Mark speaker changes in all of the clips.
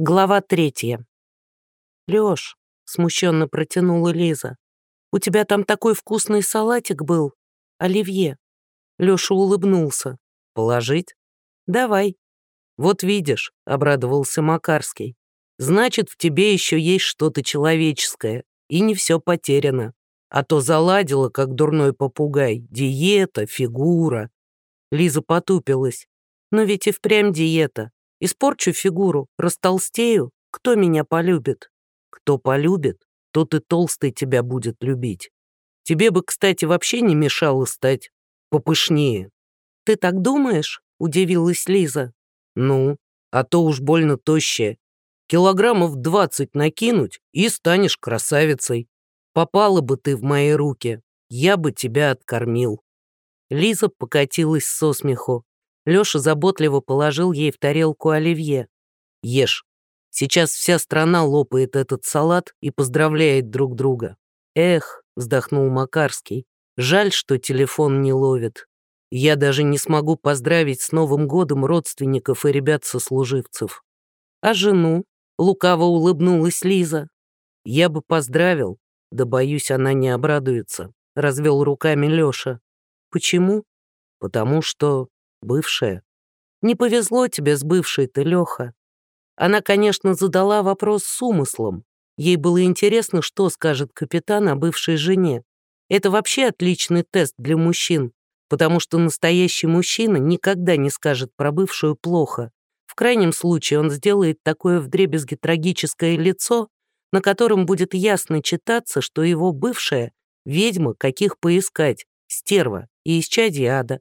Speaker 1: Глава третья. «Лёш», — смущенно протянула Лиза, «у тебя там такой вкусный салатик был, оливье». Лёша улыбнулся. «Положить?» «Давай». «Вот видишь», — обрадовался Макарский, «значит, в тебе еще есть что-то человеческое, и не все потеряно. А то заладила, как дурной попугай, диета, фигура». Лиза потупилась. «Но ведь и впрямь диета. Испорчу фигуру, растолстею, кто меня полюбит? Кто полюбит, тот и толстый тебя будет любить. Тебе бы, кстати, вообще не мешало стать попышнее. Ты так думаешь? Удивилась Лиза. Ну, а то уж больно тощая. Килограммов двадцать накинуть и станешь красавицей. Попала бы ты в мои руки, я бы тебя откормил. Лиза покатилась со смеху. Лёша заботливо положил ей в тарелку оливье. «Ешь. Сейчас вся страна лопает этот салат и поздравляет друг друга». «Эх», — вздохнул Макарский, «жаль, что телефон не ловит. Я даже не смогу поздравить с Новым годом родственников и ребят-сослуживцев». «А жену?» — лукаво улыбнулась Лиза. «Я бы поздравил, да, боюсь, она не обрадуется», — развел руками Лёша. «Почему?» «Потому что Бывшая. Не повезло тебе с бывшей-то, Леха. Она, конечно, задала вопрос с умыслом. Ей было интересно, что скажет капитан о бывшей жене. Это вообще отличный тест для мужчин, потому что настоящий мужчина никогда не скажет про бывшую плохо. В крайнем случае он сделает такое вдребезги трагическое лицо, на котором будет ясно читаться, что его бывшая — ведьма, каких поискать, стерва и исчадие ада.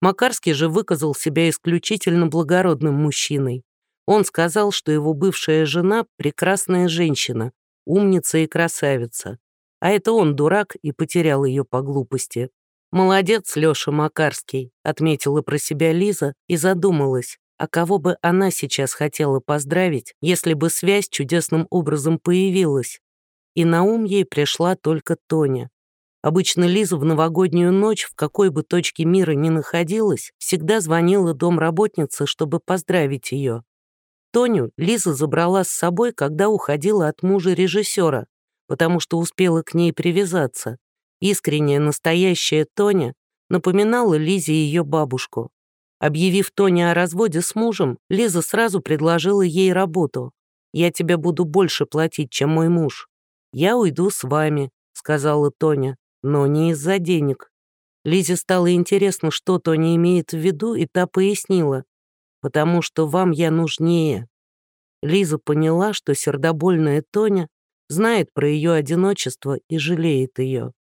Speaker 1: Макарский же выказал себя исключительно благородным мужчиной. Он сказал, что его бывшая жена — прекрасная женщина, умница и красавица. А это он дурак и потерял ее по глупости. «Молодец, Леша Макарский», — отметила про себя Лиза и задумалась, а кого бы она сейчас хотела поздравить, если бы связь чудесным образом появилась. И на ум ей пришла только Тоня. Обычно Лиза в новогоднюю ночь, в какой бы точке мира ни находилась, всегда звонила домработнице, чтобы поздравить ее. Тоню Лиза забрала с собой, когда уходила от мужа режиссера, потому что успела к ней привязаться. Искренняя, настоящая Тоня напоминала Лизе ее бабушку. Объявив Тоне о разводе с мужем, Лиза сразу предложила ей работу. «Я тебе буду больше платить, чем мой муж». «Я уйду с вами», — сказала Тоня но не из-за денег. Лизе стало интересно, что Тоня имеет в виду, и та пояснила. «Потому что вам я нужнее». Лиза поняла, что сердобольная Тоня знает про ее одиночество и жалеет ее.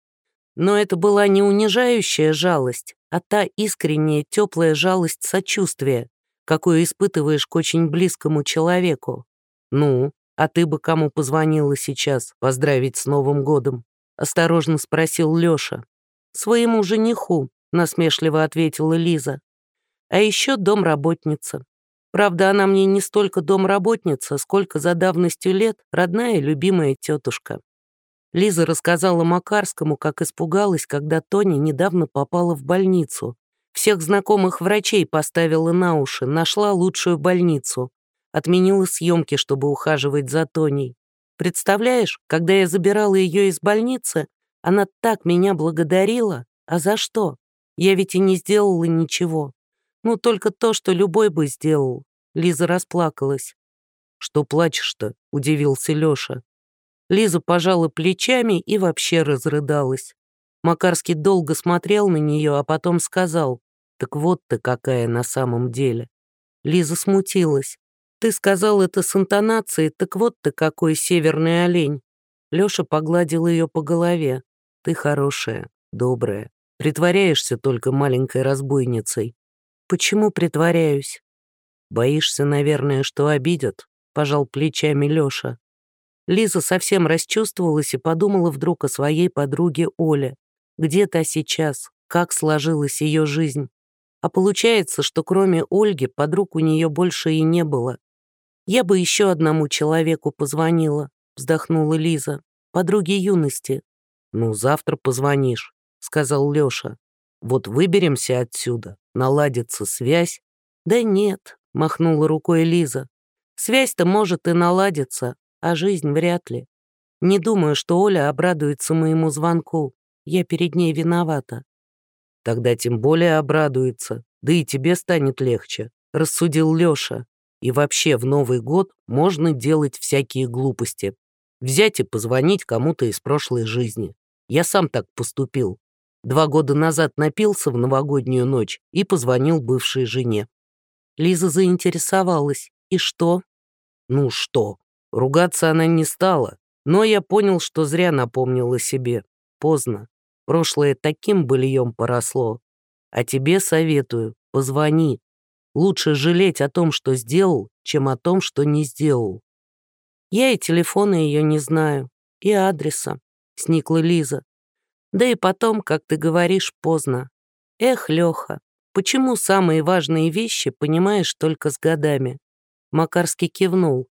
Speaker 1: Но это была не унижающая жалость, а та искренняя теплая жалость сочувствия, какую испытываешь к очень близкому человеку. «Ну, а ты бы кому позвонила сейчас поздравить с Новым годом?» — осторожно спросил Лёша. «Своему жениху», — насмешливо ответила Лиза. «А еще домработница. Правда, она мне не столько домработница, сколько за давностью лет родная и любимая тетушка». Лиза рассказала Макарскому, как испугалась, когда Тоня недавно попала в больницу. Всех знакомых врачей поставила на уши, нашла лучшую больницу. Отменила съемки, чтобы ухаживать за Тоней. Представляешь, когда я забирала ее из больницы, она так меня благодарила. А за что? Я ведь и не сделала ничего. Ну, только то, что любой бы сделал. Лиза расплакалась. «Что плачешь-то?» — удивился Лёша. Лиза пожала плечами и вообще разрыдалась. Макарский долго смотрел на нее, а потом сказал, «Так вот ты какая на самом деле». Лиза смутилась. Ты сказал это с интонацией, так вот ты какой северный олень. Лёша погладил ее по голове. Ты хорошая, добрая. Притворяешься только маленькой разбойницей. Почему притворяюсь? Боишься, наверное, что обидят, пожал плечами Лёша. Лиза совсем расчувствовалась и подумала вдруг о своей подруге Оле. Где та сейчас? Как сложилась ее жизнь? А получается, что кроме Ольги подруг у нее больше и не было. «Я бы еще одному человеку позвонила», — вздохнула Лиза, подруге юности. «Ну, завтра позвонишь», — сказал Леша. «Вот выберемся отсюда, наладится связь». «Да нет», — махнула рукой Лиза. Связь-то может и наладиться, а жизнь вряд ли. Не думаю, что Оля обрадуется моему звонку. Я перед ней виновата.
Speaker 2: Тогда тем более обрадуется, да и тебе станет легче, рассудил Лёша. И вообще в Новый год можно делать всякие глупости. Взять и позвонить кому-то из прошлой жизни. Я сам так поступил. Два года назад напился в новогоднюю ночь и позвонил бывшей жене.
Speaker 1: Лиза заинтересовалась. И что?
Speaker 2: Ну что? Ругаться она не стала, но я понял, что зря напомнила себе. Поздно. Прошлое таким быльем поросло. А тебе советую, позвони. Лучше жалеть о том, что сделал, чем о том, что не сделал.
Speaker 1: Я и телефона ее не знаю, и адреса, сникла Лиза. Да и потом, как ты говоришь, поздно. Эх, Леха, почему самые важные вещи понимаешь только с годами? Макарский кивнул.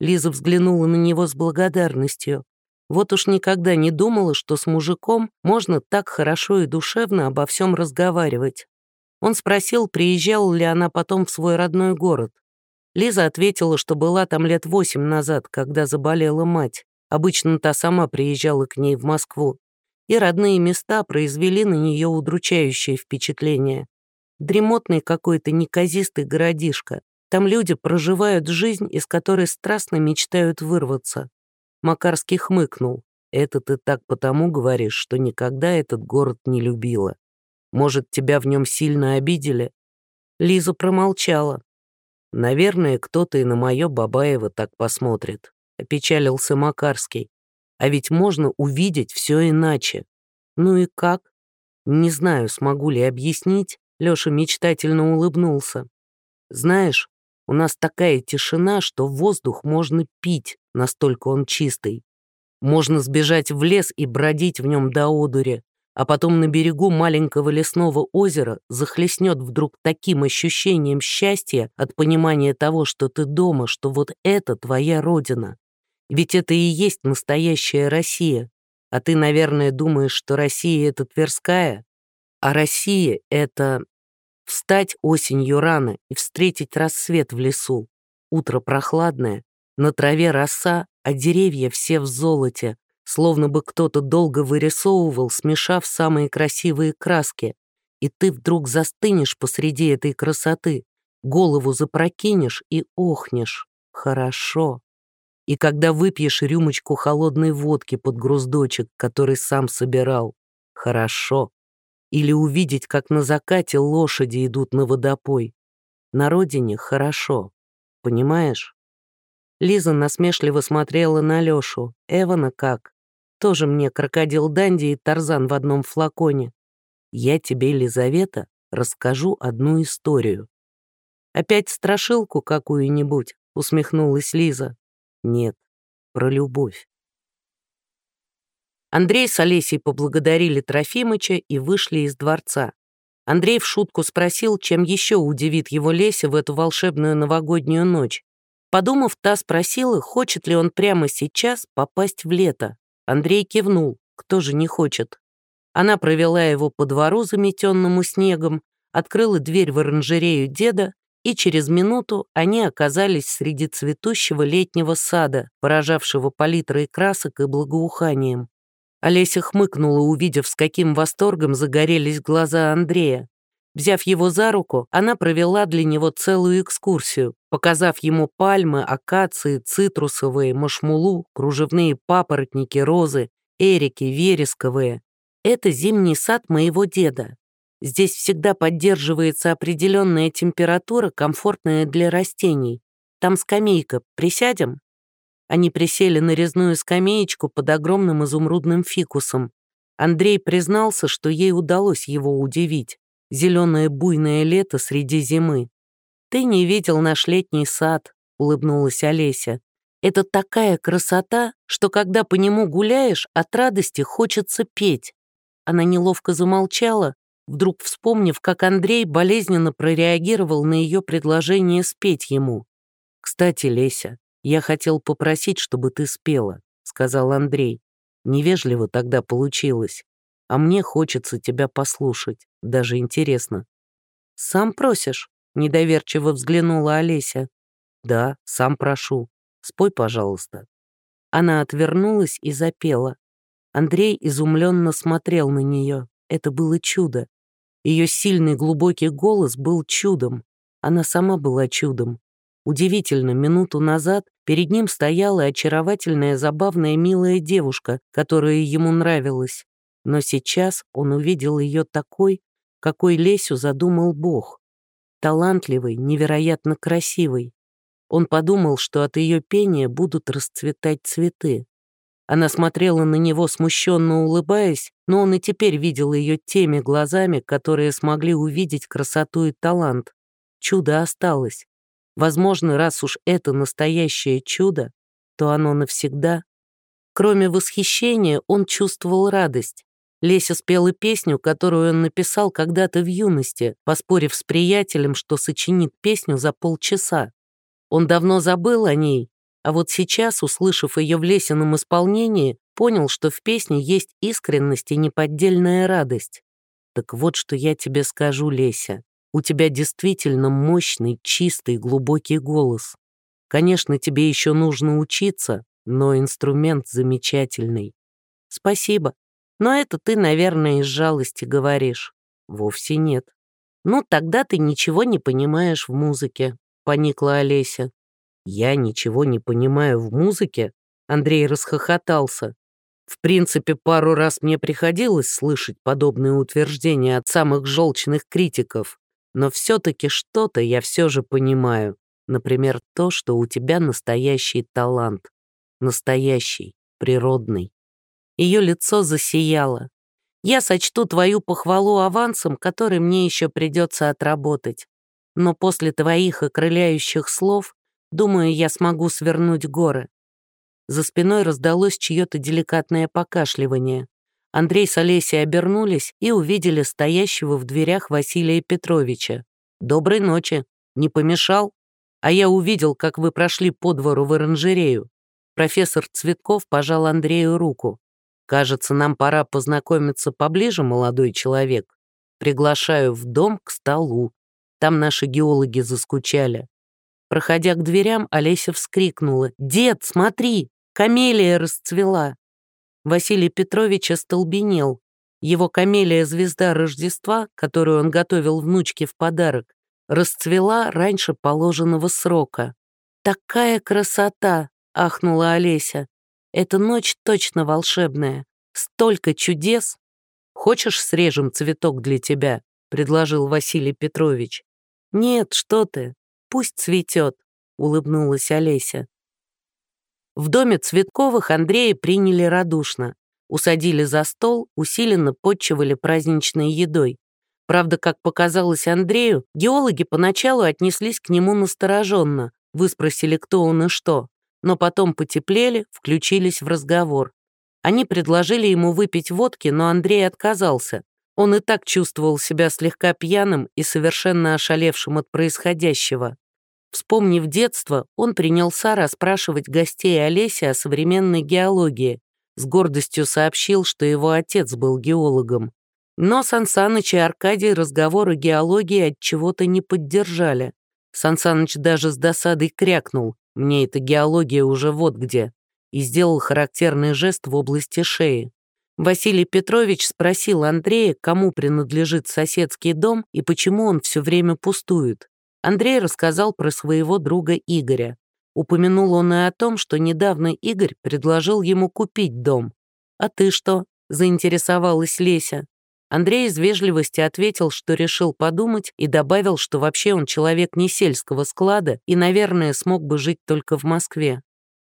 Speaker 1: Лиза взглянула на него с благодарностью. Вот уж никогда не думала, что с мужиком можно так хорошо и душевно обо всем разговаривать. Он спросил, приезжала ли она потом в свой родной город. Лиза ответила, что была там лет восемь назад, когда заболела мать. Обычно та сама приезжала к ней в Москву и родные места произвели на нее удручающее впечатление. Дремотный какой-то неказистый городишко. Там люди проживают жизнь, из которой страстно мечтают вырваться. Макарский хмыкнул. «Это ты так потому говоришь, что никогда этот город не любила. Может, тебя в нем сильно обидели?» Лиза промолчала. «Наверное, кто-то и на мое Бабаева так посмотрит», — опечалился Макарский. А ведь можно увидеть все иначе. Ну и как? Не знаю, смогу ли объяснить, Лёша мечтательно улыбнулся. Знаешь, у нас такая тишина, что воздух можно пить, настолько он чистый. Можно сбежать в лес и бродить в нем до одури, а потом на берегу маленького лесного озера захлестнет вдруг таким ощущением счастья от понимания того, что ты дома, что вот это твоя родина. Ведь это и есть настоящая Россия. А ты, наверное, думаешь, что Россия — это Тверская? А Россия — это встать осенью рано и встретить рассвет в лесу. Утро прохладное, на траве роса, а деревья все в золоте, словно бы кто-то долго вырисовывал, смешав самые красивые краски. И ты вдруг застынешь посреди этой красоты, голову запрокинешь и охнешь. Хорошо и когда выпьешь рюмочку холодной водки под груздочек, который сам собирал. Хорошо. Или увидеть, как на закате лошади идут на водопой. На родине хорошо. Понимаешь? Лиза насмешливо смотрела на Лёшу. Эвана как? Тоже мне крокодил Данди и Тарзан в одном флаконе. Я тебе, Лизавета, расскажу одну историю. «Опять страшилку какую-нибудь?» — усмехнулась Лиза. Нет, про любовь. Андрей с Олесей поблагодарили Трофимыча и вышли из дворца. Андрей в шутку спросил, чем еще удивит его Леся в эту волшебную новогоднюю ночь. Подумав, та спросила, хочет ли он прямо сейчас попасть в лето. Андрей кивнул, кто же не хочет. Она провела его по двору, заметенному снегом, открыла дверь в оранжерею деда и через минуту они оказались среди цветущего летнего сада, поражавшего палитрой красок и благоуханием. Олеся хмыкнула, увидев, с каким восторгом загорелись глаза Андрея. Взяв его за руку, она провела для него целую экскурсию, показав ему пальмы, акации, цитрусовые, машмулу, кружевные папоротники, розы, эрики, вересковые. Это зимний сад моего деда. Здесь всегда поддерживается определенная температура, комфортная для растений. Там скамейка. Присядем?» Они присели на резную скамеечку под огромным изумрудным фикусом. Андрей признался, что ей удалось его удивить. Зеленое буйное лето среди зимы. «Ты не видел наш летний сад», — улыбнулась Олеся. «Это такая красота, что когда по нему гуляешь, от радости хочется петь». Она неловко замолчала, вдруг вспомнив, как Андрей болезненно прореагировал на ее предложение спеть ему. «Кстати, Леся, я хотел попросить, чтобы ты спела», — сказал Андрей. Невежливо тогда получилось. А мне хочется тебя послушать, даже интересно. «Сам просишь?» — недоверчиво взглянула Олеся.
Speaker 2: Да, сам прошу. Спой, пожалуйста».
Speaker 1: Она отвернулась и запела. Андрей изумленно смотрел на нее. Это было чудо. Ее сильный глубокий голос был чудом. Она сама была чудом. Удивительно, минуту назад перед ним стояла очаровательная, забавная, милая девушка, которая ему нравилась. Но сейчас он увидел ее такой, какой Лесю задумал Бог. Талантливой, невероятно красивой. Он подумал, что от ее пения будут расцветать цветы. Она смотрела на него, смущенно улыбаясь, но он и теперь видел ее теми глазами, которые смогли увидеть красоту и талант. Чудо осталось. Возможно, раз уж это настоящее чудо, то оно навсегда. Кроме восхищения, он чувствовал радость. Леся спела песню, которую он написал когда-то в юности, поспорив с приятелем, что сочинит песню за полчаса. Он давно забыл о ней, а вот сейчас, услышав ее в Лесином исполнении, понял, что в песне есть искренность и неподдельная радость. Так вот, что я тебе скажу, Леся. У тебя действительно мощный, чистый, глубокий голос. Конечно, тебе еще нужно учиться, но инструмент замечательный. Спасибо. Но это ты, наверное, из жалости говоришь. Вовсе нет. Ну, тогда ты ничего не понимаешь в музыке, поникла Олеся. «Я ничего не понимаю в музыке?» Андрей расхохотался. В принципе, пару раз мне приходилось слышать подобные утверждения от самых желчных критиков, но все-таки что-то я все же понимаю. Например, то, что у тебя настоящий талант. Настоящий, природный. Ее лицо засияло. Я сочту твою похвалу авансом, который мне еще придется отработать но после твоих окрыляющих слов, думаю, я смогу свернуть горы». За спиной раздалось чье-то деликатное покашливание. Андрей с Олесей обернулись и увидели стоящего в дверях Василия Петровича. «Доброй ночи. Не помешал? А я увидел, как вы прошли по двору в оранжерею». Профессор Цветков пожал Андрею руку. «Кажется, нам пора познакомиться поближе, молодой человек. Приглашаю в дом к столу. Там наши геологи заскучали. Проходя к дверям, Олеся вскрикнула. «Дед, смотри! Камелия расцвела!» Василий Петрович остолбенел. Его камелия-звезда Рождества, которую он готовил внучке в подарок, расцвела раньше положенного срока. «Такая красота!» — ахнула Олеся. «Эта ночь точно волшебная. Столько чудес! Хочешь, срежем цветок для тебя?» — предложил Василий Петрович. «Нет, что ты, пусть цветет», — улыбнулась Олеся. В доме Цветковых Андрея приняли радушно. Усадили за стол, усиленно подчивали праздничной едой. Правда, как показалось Андрею, геологи поначалу отнеслись к нему настороженно, выспросили, кто он и что, но потом потеплели, включились в разговор. Они предложили ему выпить водки, но Андрей отказался. Он и так чувствовал себя слегка пьяным и совершенно ошалевшим от происходящего. Вспомнив детство, он принялся расспрашивать гостей Олеси о современной геологии. С гордостью сообщил, что его отец был геологом. Но Сансаныч и Аркадий разговор о геологии от чего-то не поддержали. Сансаныч даже с досадой крякнул «Мне эта геология уже вот где» и сделал характерный жест в области шеи. Василий Петрович спросил Андрея, кому принадлежит соседский дом и почему он все время пустует. Андрей рассказал про своего друга Игоря. Упомянул он и о том, что недавно Игорь предложил ему купить дом. «А ты что?» — заинтересовалась Леся. Андрей из вежливости ответил, что решил подумать и добавил, что вообще он человек не сельского склада и, наверное, смог бы жить только в Москве.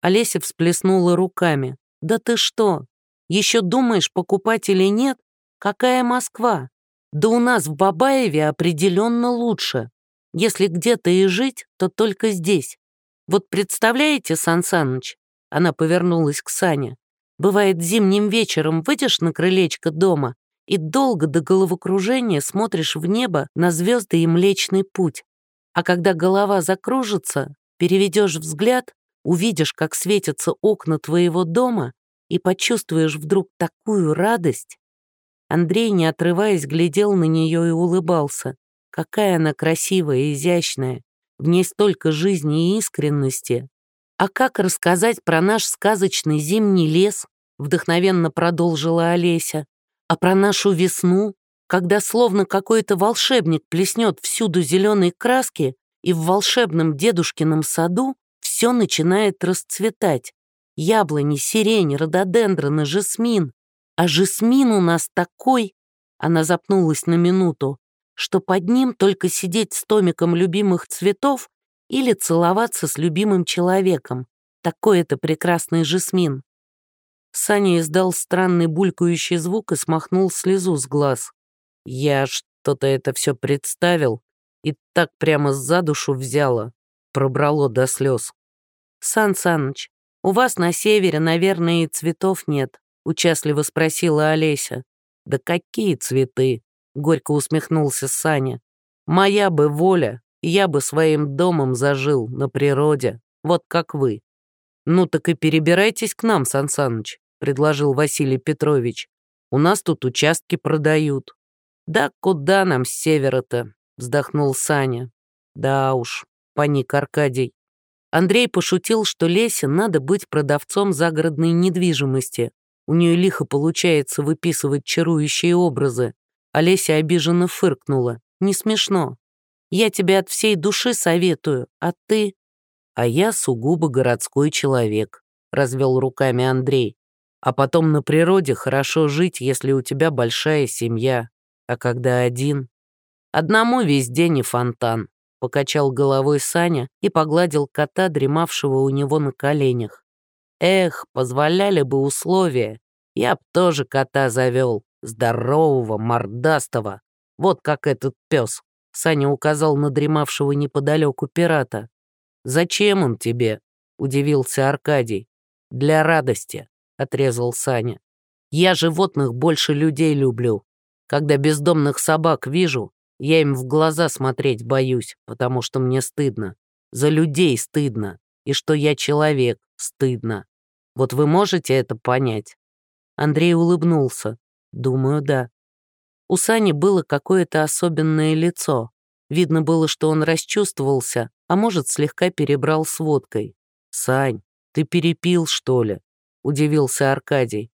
Speaker 1: Олеся всплеснула руками. «Да ты что? Еще думаешь, покупать или нет? Какая Москва? Да у нас в Бабаеве определенно лучше. Если где-то и жить, то только здесь. Вот представляете, Сан Саныч? Она повернулась к Сане. Бывает, зимним вечером выйдешь на крылечко дома и долго до головокружения смотришь в небо на звезды и Млечный Путь. А когда голова закружится, переведешь взгляд, увидишь, как светятся окна твоего дома и почувствуешь вдруг такую радость. Андрей, не отрываясь, глядел на нее и улыбался. Какая она красивая, изящная. В ней столько жизни и искренности. А как рассказать про наш сказочный зимний лес, вдохновенно продолжила Олеся, а про нашу весну, когда словно какой-то волшебник плеснет всюду зеленой краски, и в волшебном дедушкином саду все начинает расцветать. Яблони, сирень, рододендроны, жасмин. А жасмин у нас такой, она запнулась на минуту, что под ним только сидеть с томиком любимых цветов или целоваться с любимым человеком. Такой это прекрасный жасмин. Саня издал странный булькающий звук и смахнул слезу с глаз. Я что-то это все представил и так прямо за душу взяло, пробрало до слез. «Сан Саныч, у вас на севере, наверное, и цветов нет», — участливо спросила Олеся. «Да какие цветы?» — горько усмехнулся Саня. «Моя бы воля, я бы своим домом зажил на природе, вот как вы». «Ну так и перебирайтесь к нам, Сан Саныч», — предложил Василий Петрович. «У нас тут участки продают». «Да куда нам с севера-то?» — вздохнул Саня. «Да уж», — паник Аркадий. Андрей пошутил, что Лесе надо быть продавцом загородной недвижимости. У нее лихо получается выписывать чарующие образы. Олеся обиженно фыркнула. «Не смешно. Я тебе от всей души советую, а ты...» «А я сугубо городской человек», — развел руками Андрей. «А потом на природе хорошо жить, если у тебя большая семья. А когда один...» «Одному весь день и фонтан», — покачал головой Саня и погладил кота, дремавшего у него на коленях. «Эх, позволяли бы условия, я б тоже кота завел, здорового, мордастого, вот как этот пес. Саня указал на дремавшего неподалеку пирата. «Зачем он тебе?» — удивился Аркадий. «Для радости», — отрезал Саня. «Я животных больше людей люблю. Когда бездомных собак вижу, я им в глаза смотреть боюсь, потому что мне стыдно. За людей стыдно. И что я человек, стыдно. Вот вы можете это понять?» Андрей улыбнулся. «Думаю, да». У Сани было какое-то особенное лицо. Видно было, что он расчувствовался, а может, слегка перебрал с водкой. «Сань, ты перепил, что ли?» — удивился Аркадий.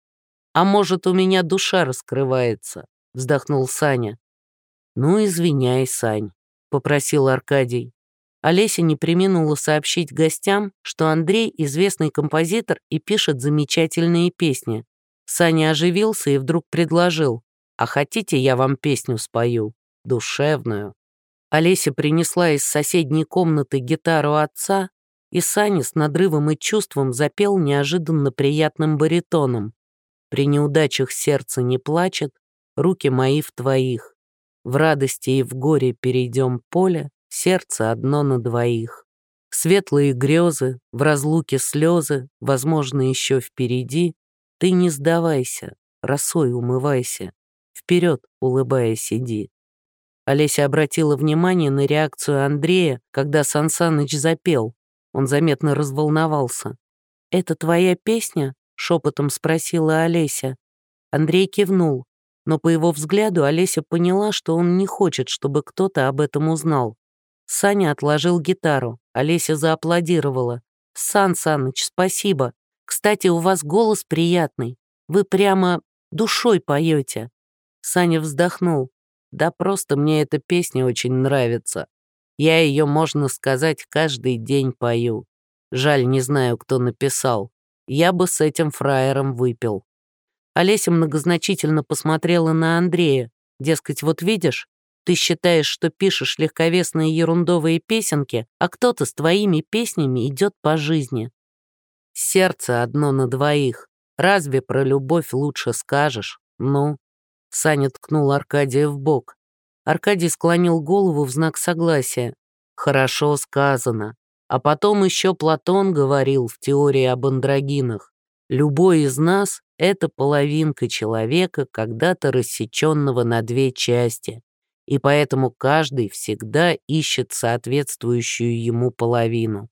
Speaker 1: «А может, у меня душа раскрывается?» — вздохнул Саня. «Ну, извиняй, Сань», — попросил Аркадий. Олеся не приминула сообщить гостям, что Андрей — известный композитор и пишет замечательные песни. Саня оживился и вдруг предложил, «А хотите, я вам песню спою? Душевную». Олеся принесла из соседней комнаты гитару отца, и Саня с надрывом и чувством запел неожиданно приятным баритоном. «При неудачах сердце не плачет, руки мои в твоих. В радости и в горе перейдем поле, сердце одно на двоих. Светлые грезы, в разлуке слезы, возможно, еще впереди. Ты не сдавайся, росой умывайся, вперед, улыбаясь, иди. Олеся обратила внимание на реакцию Андрея, когда Сансаныч запел. Он заметно разволновался. «Это твоя песня?» — шепотом спросила Олеся. Андрей кивнул но по его взгляду Олеся поняла, что он не хочет, чтобы кто-то об этом узнал. Саня отложил гитару, Олеся зааплодировала. «Сан Саныч, спасибо. Кстати, у вас голос приятный. Вы прямо душой поете». Саня вздохнул. «Да просто мне эта песня очень нравится. Я ее, можно сказать, каждый день пою. Жаль, не знаю, кто написал. Я бы с этим фраером выпил». Олеся многозначительно посмотрела на Андрея. Дескать, вот видишь, ты считаешь, что пишешь легковесные ерундовые песенки, а кто-то с твоими песнями идет по жизни. Сердце одно на двоих. Разве про любовь лучше скажешь? Ну? Саня ткнул Аркадия в бок. Аркадий склонил голову в знак согласия. Хорошо сказано. А потом еще Платон говорил в теории об андрогинах. Любой из нас — это половинка человека, когда-то рассеченного на две части, и поэтому каждый всегда ищет соответствующую ему половину.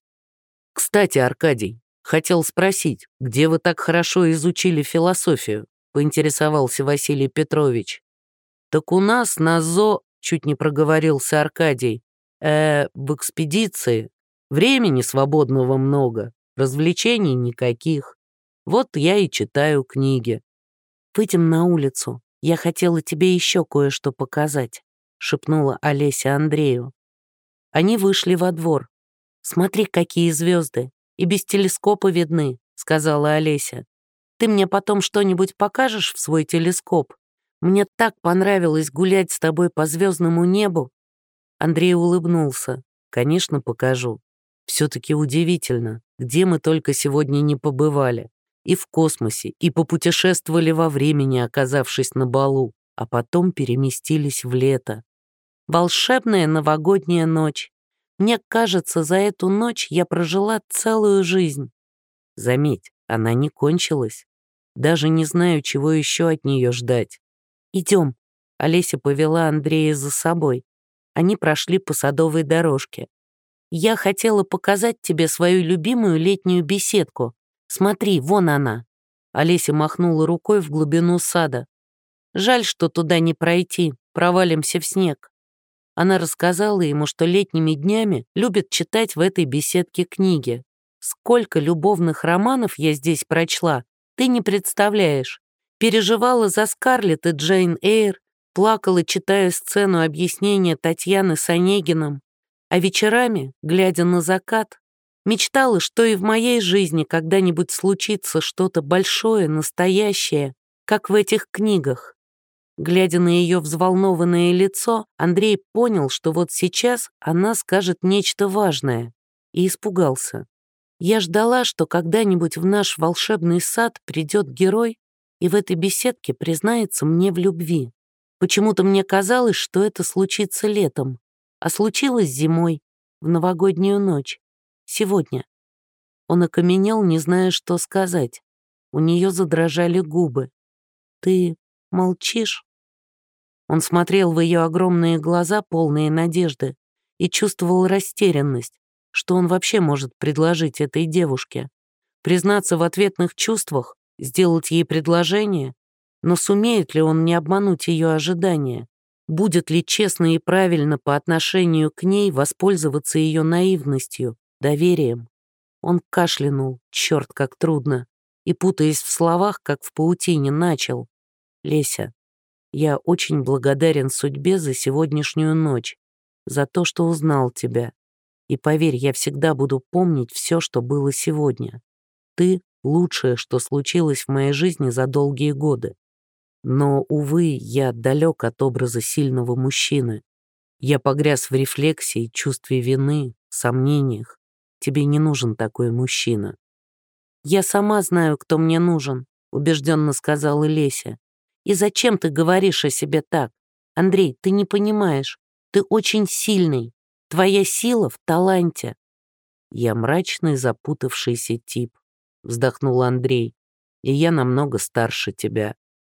Speaker 1: Кстати, Аркадий, хотел спросить, где вы так хорошо изучили философию? Поинтересовался Василий Петрович. Так у нас на ЗО, чуть не проговорился Аркадий,
Speaker 2: э, в экспедиции. Времени свободного много, развлечений никаких. Вот я и читаю книги.
Speaker 1: «Выйдем на улицу. Я хотела тебе еще кое-что показать», — шепнула Олеся Андрею. Они вышли во двор. «Смотри, какие звезды, и без телескопа видны», — сказала Олеся. «Ты мне потом что-нибудь покажешь в свой телескоп? Мне так понравилось гулять с тобой по звездному небу». Андрей улыбнулся. «Конечно, покажу. Все-таки удивительно, где мы только сегодня не побывали и в космосе, и попутешествовали во времени, оказавшись на балу, а потом переместились в лето. Волшебная новогодняя ночь. Мне кажется, за эту ночь я прожила целую жизнь. Заметь, она не кончилась. Даже не знаю, чего еще от нее ждать. Идем. Олеся повела Андрея за собой. Они прошли по садовой дорожке. Я хотела показать тебе свою любимую летнюю беседку, Смотри, вон она». Олеся махнула рукой в глубину сада. «Жаль, что туда не пройти, провалимся в снег». Она рассказала ему, что летними днями любит читать в этой беседке книги. «Сколько любовных романов я здесь прочла, ты не представляешь. Переживала за Скарлетт и Джейн Эйр, плакала, читая сцену объяснения Татьяны с Онегином, а вечерами, глядя на закат, Мечтала, что и в моей жизни когда-нибудь случится что-то большое, настоящее, как в этих книгах. Глядя на ее взволнованное лицо, Андрей понял, что вот сейчас она скажет нечто важное, и испугался. Я ждала, что когда-нибудь в наш волшебный сад придет герой и в этой беседке признается мне в любви. Почему-то мне казалось, что это случится летом, а случилось зимой, в новогоднюю ночь. Сегодня. Он окаменел, не зная, что сказать. У нее задрожали губы. «Ты молчишь?» Он смотрел в ее огромные глаза, полные надежды, и чувствовал растерянность, что он вообще может предложить этой девушке. Признаться в ответных чувствах, сделать ей предложение, но сумеет ли он не обмануть ее ожидания? Будет ли честно и правильно по отношению к ней воспользоваться ее наивностью? доверием. Он кашлянул, черт, как трудно, и, путаясь в словах, как в паутине, начал. «Леся, я очень благодарен судьбе за сегодняшнюю ночь, за то, что узнал тебя. И поверь, я всегда буду помнить все, что было сегодня. Ты — лучшее, что случилось в моей жизни за долгие годы. Но, увы, я далек от образа сильного мужчины. Я погряз в рефлексии, чувстве вины, сомнениях. Тебе не нужен такой мужчина». «Я сама знаю, кто мне нужен», — убежденно сказала Леся. «И зачем ты говоришь о себе так? Андрей, ты не понимаешь. Ты очень сильный. Твоя сила в таланте». «Я мрачный, запутавшийся тип», — вздохнул Андрей. «И я намного старше тебя.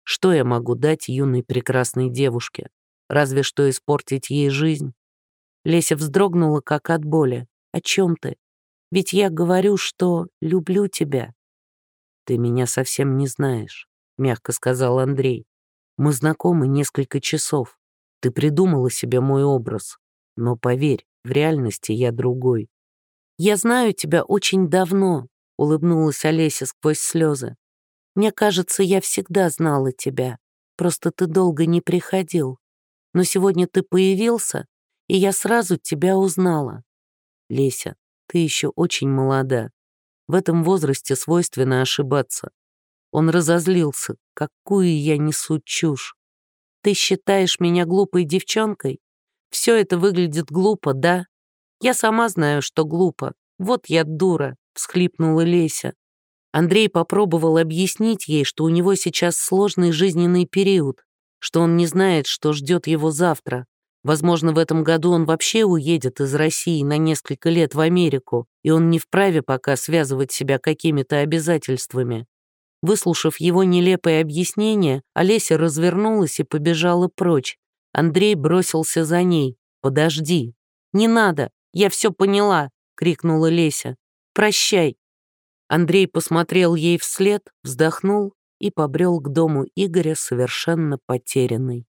Speaker 1: Что я могу дать юной прекрасной девушке? Разве что испортить ей жизнь?» Леся вздрогнула, как от боли. «О чем ты? Ведь я говорю, что люблю тебя». «Ты меня совсем не знаешь», — мягко сказал Андрей. «Мы знакомы несколько часов. Ты придумала себе мой образ. Но поверь, в реальности я другой». «Я знаю тебя очень давно», — улыбнулась Олеся сквозь слезы. «Мне кажется, я всегда знала тебя. Просто ты долго не приходил. Но сегодня ты появился, и я сразу тебя узнала. Леся, ты еще очень молода. В этом возрасте свойственно ошибаться. Он разозлился. Какую я несу чушь. Ты считаешь меня глупой девчонкой? Все это выглядит глупо, да? Я сама знаю, что глупо. Вот я дура, всхлипнула Леся. Андрей попробовал объяснить ей, что у него сейчас сложный жизненный период, что он не знает, что ждет его завтра, Возможно, в этом году он вообще уедет из России на несколько лет в Америку, и он не вправе пока связывать себя какими-то обязательствами. Выслушав его нелепое объяснение, Олеся развернулась и побежала прочь. Андрей бросился за ней. «Подожди». «Не надо, я все поняла», — крикнула Леся. «Прощай». Андрей посмотрел ей вслед, вздохнул и побрел к дому Игоря совершенно потерянный.